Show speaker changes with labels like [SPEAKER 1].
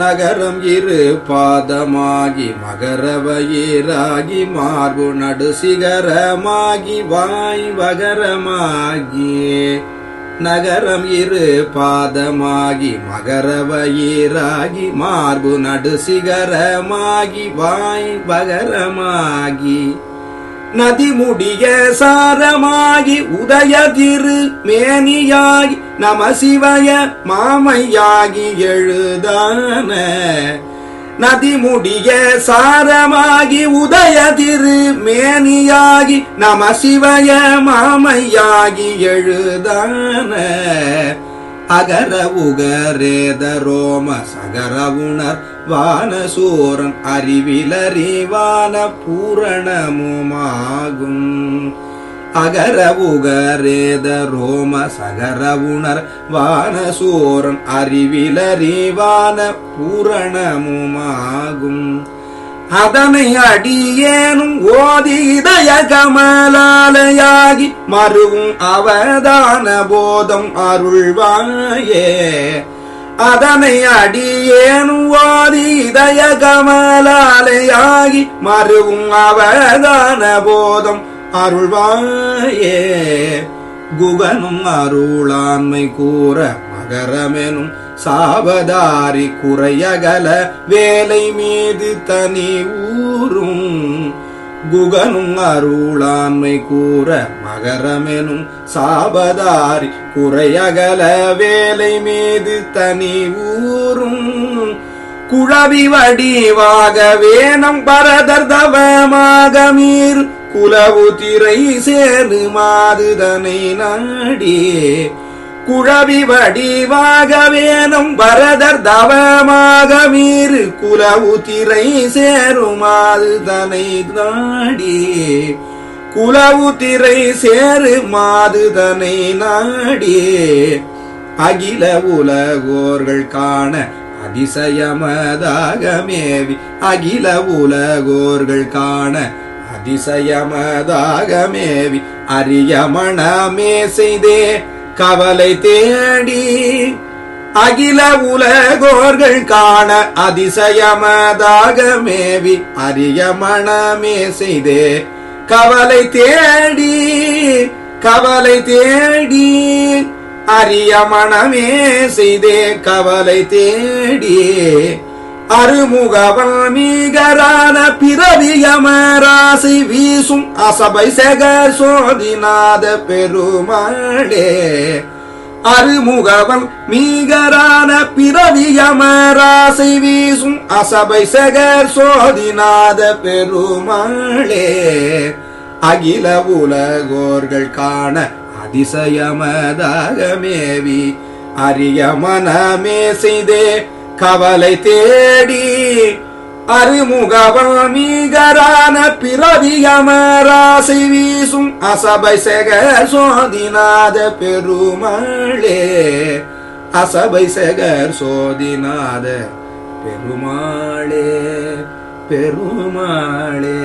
[SPEAKER 1] நகரம் இரு பாதமாகி மகரவயிராகி மார்பு நடு சிகரமாகி வாய் வகரமாகி. நகரம் இரு பாதமாகி மகரவயிராகி மார்பு நடு சிகரமாகி வாய் வகரமாகி. நதிமுடிய சாரமாகி உதயதிரு மேனியாகி நம சிவய மாமையாகி எழுதான. நதிமுடிய சாரமாகி உதயதிரு மேனியாகி நம சிவய மாமையாகி எழுதான. அகர உகரேத ரோம சகர உணர் வானசூரன் அறிவிலறிவான பூரணமுமாகும். அகர உகரேத ரோம சகர உணர் வானசூரன் அறிவிலறிவான பூரணமுமாகும். அதனை அடியேனும் ஓதி இதய கமலாலையாகி மருவும் அவதான போதம் அருள்வாயே. அதனை அடியேனும் வாதி இதய கமலாலையாகி மறுவும் அவதான போதம் அருள்வாயே. குகனும் அருளாண்மை கூற மகரமெனும் சாவதாரி குறையகல வேலை மீது தனி ஊரும். குகனும் அருளாண்மை கூற மகரமெனும் சாபதாரி குறையகல வேலை மீது தனி ஊரும். குழவி வடிவாக வேணம் பரதர் தவமாக மீர் குலவு திரை சேரு மாதுதனை நாடியே. குழவி வடிவாகவேனும் வரதர் தவமாக மீறு குலவு திரை சேருமாது தனை நாடி. குலவு திரை சேரு மாதுதனை நாடி. அகில உலகோர்கள் காண அதிசயமதாக மேவி அகில உலகோர்கள் காண அதிசயமதாக மேவி அரிய மணமே செய்தே கவலை தேடி அகில உலகோர்கள் காண அதிசயமதாக மேவி அரிய மனமே செய்தே. கவலை தேடி கவலை தேடி அரிய மனமே செய்தே. கவலை தேடி அருமுகவாமீகரான பிறவியமராசி வீசும் அசபை செகர் சோதிநாத பெருமாளே. அருமுகவன் மீகரான பிறவியமராசி வீசும் அசபை செகர் சோதிநாத பெருமாளே. அகில உலகோர்கள் காண அதிசயமதாக மேவி அரிய மனமே செய்தே கவலை தேடி அருமுகவமீகரான பிறவியமராசி வீசும் அசபை செக சோதிநாத பெருமாளே. அசபை செகர் சோதிநாத பெருமாளே பெருமாளே.